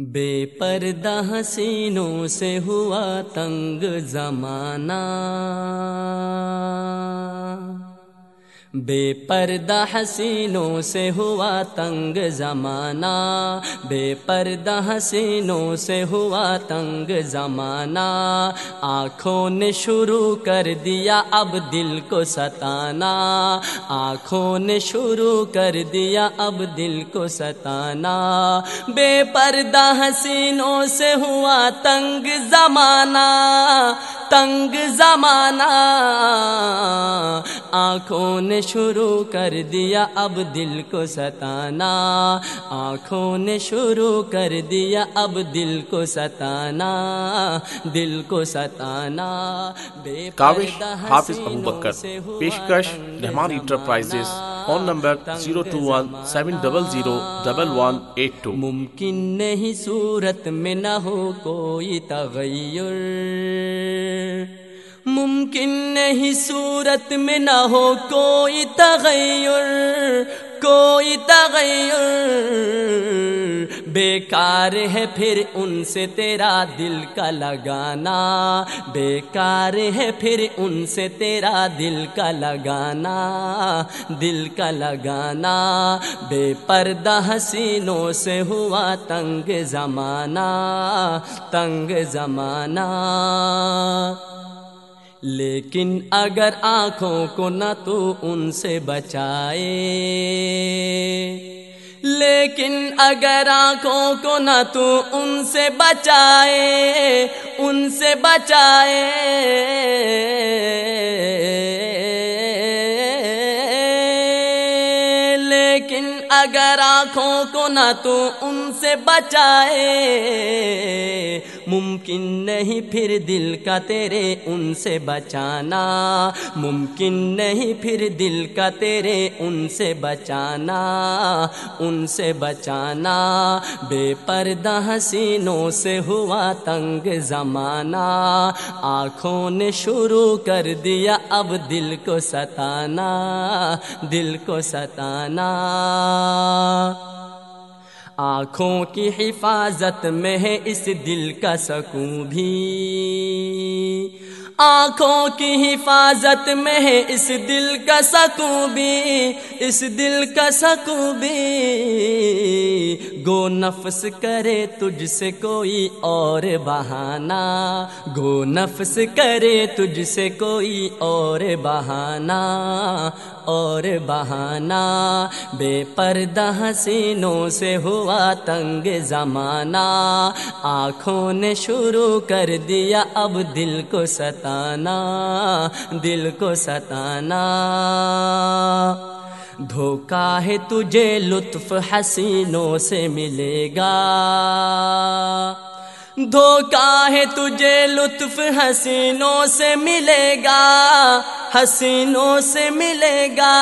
बेपर्दा हसीनों से हुआ तंग जमाना। बेपर्दा हसीनों से हुआ तंग जमाना। बेपर्दा हसीनों से हुआ तंग जमाना। आँखों ने शुरू कर दिया अब दिल को सताना। आँखों ने शुरू कर दिया अब दिल को सताना। बेपर्दा हसीनों से हुआ तंग जमाना तंग जमाना। आँखों ने शुरू कर दिया अब दिल को सताना। आँखों ने शुरू कर दिया अब दिल को सताना। दिल को सताना। काविश हाफिज अबू बकर। पेशकश Rahman enterprises phone number zero two one seven double zero double one eight two मुमकिन नहीं सूरत में न हो कोई तगैर मुमकिन नहीं सूरत में न हो कोई तगैर कोई तगैर बेकार है फिर उनसे तेरा दिल का लगाना, बेकार है फिर उनसे तेरा दिल का लगाना, दिल का लगाना। बेपर्दा हसीनों से हुआ तंग जमाना तंग जमाना। लेकिन अगर आँखों को न तो उनसे बचाए। लेकिन अगर आँखों को न तो उनसे बचाए उनसे बचाए। लेकिन अगर आँखों को न तो उनसे बचाए मुमकिन नहीं फिर दिल का तेरे उनसे बचाना। मुमकिन नहीं फिर दिल का तेरे उनसे बचाना। उनसे बचाना, बेपर्दा हसीनों से हुआ तंग जमाना। आँखों ने शुरू कर दिया अब दिल को सताना, दिल को सताना। आँखों की हिफाजत में है इस दिल का सकूँ भी। आँखों की हिफाजत में है इस दिल का सकूँ भी, इस दिल का सकूँ भी। गो नफ्स करे तुझसे कोई और बहाना। गो नफ्स करे तुझसे कोई और बहाना और बहाना। बेपर्दा हसीनों से हुआ तंग जमाना। आँखों ने शुरू कर दिया अब दिल को सताना, दिल को सताना। धोखा है तुझे लुत्फ हसीनों से मिलेगा। धोखा है तुझे लुत्फ हसीनों से मिलेगा, हसीनों से मिलेगा।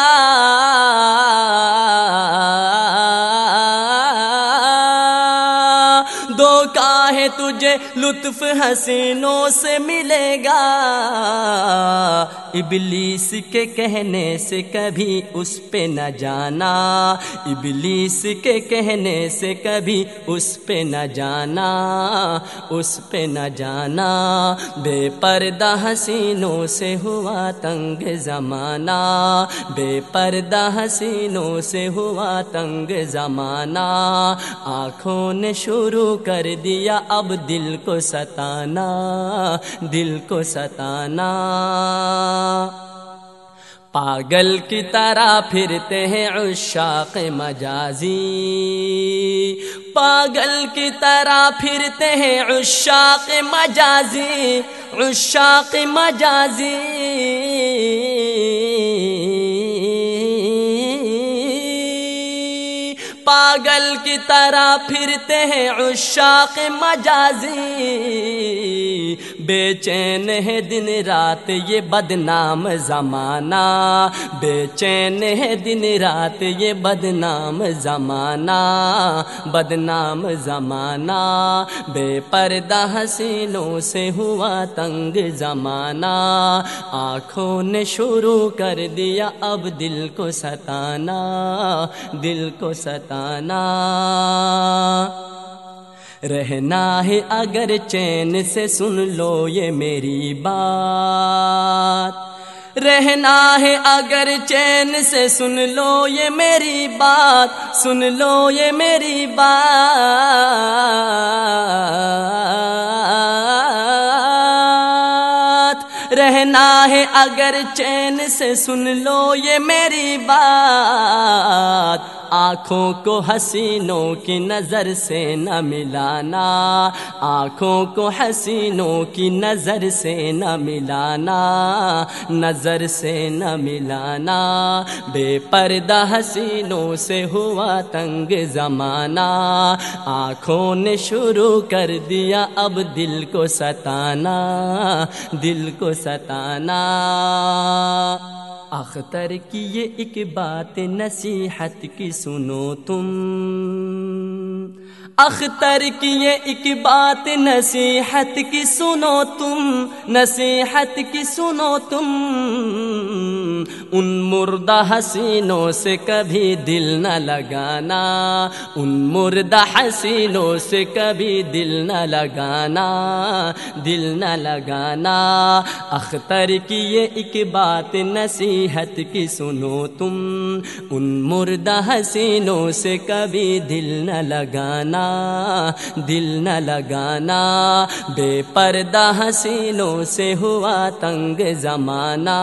धोखा है तुझे लुत्फ हसीनों से मिलेगा। इबलीस के कहने से कभी उस पे न जाना। इबलीस के कहने से कभी उस पे न जाना। उस पे न जाना। बेपर्दा हसीनों से हुआ तंग जमाना। बेपर्दा हसीनों से हुआ तंग जमाना। आँखों ने शुरू कर दिया, अब दिल को सताना, दिल को सताना। पागल की तरह फिरते हैं उशाक मजाजी। पागल की तरह फिरते हैं उशाक मजाजी उशाक मजाजी। पागल की तरह फिरते हैं उशाक मजाजी। बेचैन है दिन रात, ये बदनाम जमाना। बेचैन है दिन रात, ये बदनाम जमाना। बदनाम जमाना। बेपर्दा हसीनों से हुआ तंग जमाना। आँखों ने शुरू कर दिया, अब दिल को सताना, दिल को सताना। रहना है अगर चैन से सुन लो ये मेरी बात। रहना है अगर चैन से सुन लो ये मेरी बात, सुन लो ये मेरी बात। रहना है अगर चैन से सुन लो ये मेरी बात आँखों को हसीनों की नज़र से न मिलाना। आँखों को हसीनों की नज़र से न मिलाना। नज़र से न मिलाना। बेपर्दा हसीनों से हुआ तंग ज़माना। आँखों ने शुरू कर दिया अब दिल को सताना। दिल को सताना। अख्तर की ये एक बात नसीहत की सुनो तुम। अख्तर की ये एक बात नसीहत की सुनो तुम, नसीहत की सुनो तुम। उन मुर्दा हसीनों से कभी दिल न लगाना। उन मुर्दा हसीनों से कभी दिल न लगाना, दिल न लगाना। अख्तर की ये एक बात नसीहत की सुनो तुम। उन मुर्दा हसीनों से कभी दिल न लगाना, दिल न लगाना। बेपर्दा हसीनों से हुआ तंग जमाना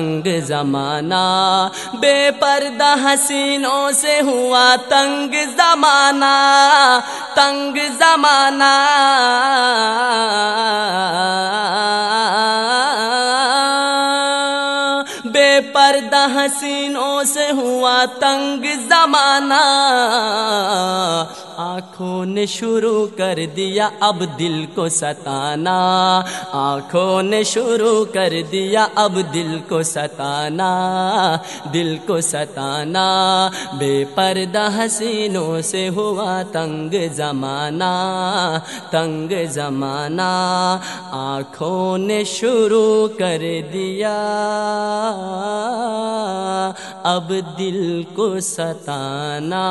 तंग जमाना। बेपर्दा हसीनों से हुआ तंग जमाना। तंग जमाना। बेपर्दा हसीनों से हुआ तंग जमाना। आँखों ने शुरू कर दिया अब दिल को सताना। आँखों ने शुरू कर दिया अब दिल को सताना। दिल को सताना। बेपर्दा हसीनों से हुआ तंग जमाना। तंग जमाना। आँखों ने शुरू कर दिया। अब दिल को सताना।